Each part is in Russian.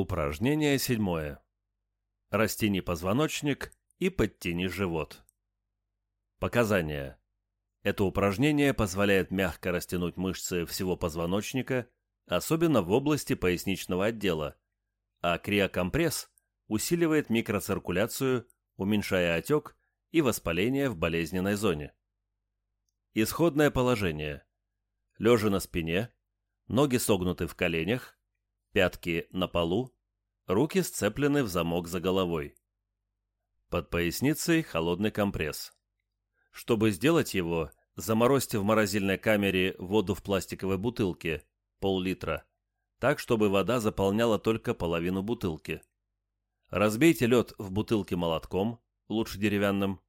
Упражнение седьмое. Растяни позвоночник и подтяни живот. Показания. Это упражнение позволяет мягко растянуть мышцы всего позвоночника, особенно в области поясничного отдела, а криокомпресс усиливает микроциркуляцию, уменьшая отек и воспаление в болезненной зоне. Исходное положение. Лежа на спине, ноги согнуты в коленях, пятки на полу, руки сцеплены в замок за головой. Под поясницей холодный компресс. Чтобы сделать его, заморозьте в морозильной камере воду в пластиковой бутылке, пол-литра, так, чтобы вода заполняла только половину бутылки. Разбейте лед в бутылке молотком, лучше деревянным,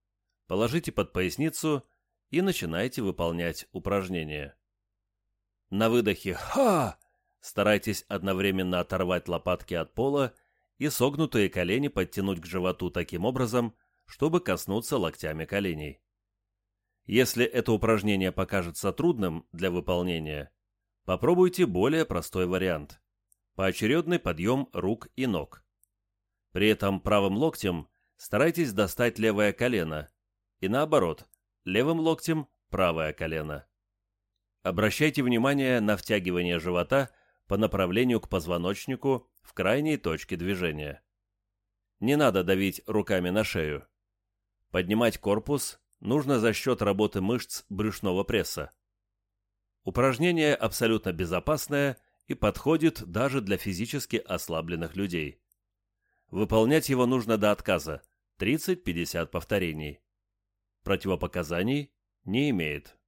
положите под поясницу и начинайте выполнять упражнение. На выдохе «Ха!» Старайтесь одновременно оторвать лопатки от пола и согнутые колени подтянуть к животу таким образом, чтобы коснуться локтями коленей. Если это упражнение покажется трудным для выполнения, попробуйте более простой вариант – поочередный подъем рук и ног. При этом правым локтем старайтесь достать левое колено и наоборот, левым локтем – правое колено. Обращайте внимание на втягивание живота по направлению к позвоночнику в крайней точке движения. Не надо давить руками на шею. Поднимать корпус нужно за счет работы мышц брюшного пресса. Упражнение абсолютно безопасное и подходит даже для физически ослабленных людей. Выполнять его нужно до отказа, 30-50 повторений. Противопоказаний не имеет.